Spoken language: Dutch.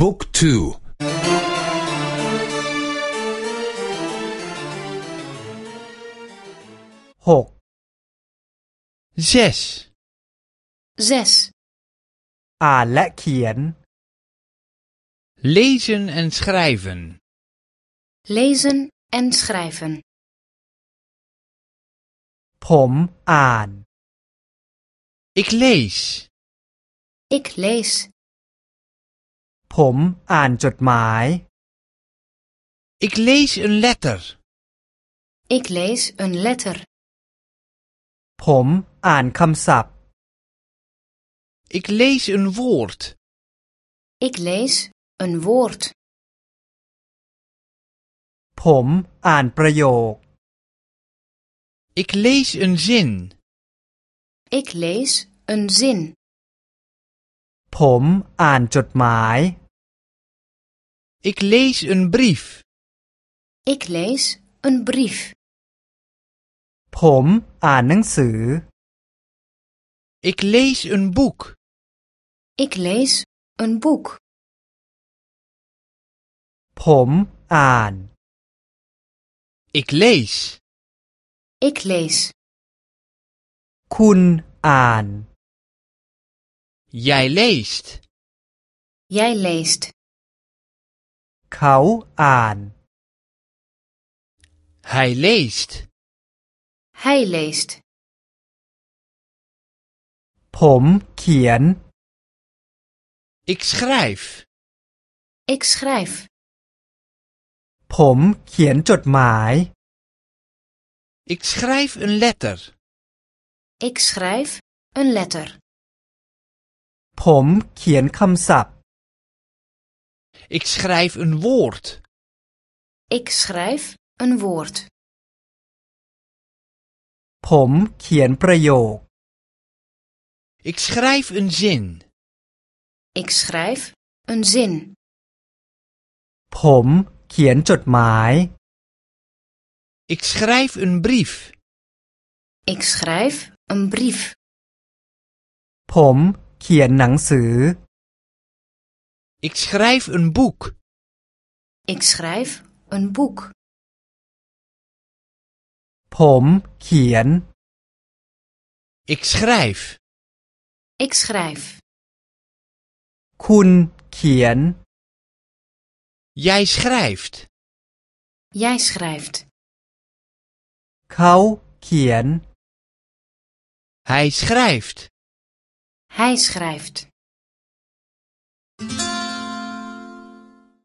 Book 2 หก Zes. 6. อ่านและเขียน Lezen en schrijven. Lezen en schrijven. ผมอ่าน Ik lees. Ik lees. ผมอ่านจดหมาย Ik lees een letter. Ik lees een letter. ผมอ่านคำศัพท์ Ik lees een woord. Ik lees een woord. ผมอ่านประโยค Ik lees een zin. Ik lees een zin. ผมอ่านจดหมาย Ik lees een brief. Ik lees een brief. ผมอ่านหนังสือ Ik lees een boek. Ik lees een boek. ผมอ่าน Ik lees. Ik lees. คุณอ่าน Jij leest. Jij leest. เขาอ่าน Hij leest. Hij leest. ผมเขียน Ik schrijf. Ik schrijf. ผมเขียนจดหมาย Ik schrijf een letter. Ik schrijf een letter. ผมเขียนคำศัพท์ Ik schrijf een woord. Ik schrijf een woord. ผมเขียนประโยค Ik schrijf een zin. Ik schrijf een zin. ผมเขียนจดหมาย Ik schrijf een brief. Ik schrijf een brief. ผมเขียนหนังสือ Ik schrijf een boek. Ik schrijf een boek. ผมเขียน Ik schrijf. Ik schrijf. คุณเขียน Jij schrijft. Jij schrijft. เขาเขียน Hij schrijft. Hij schrijft.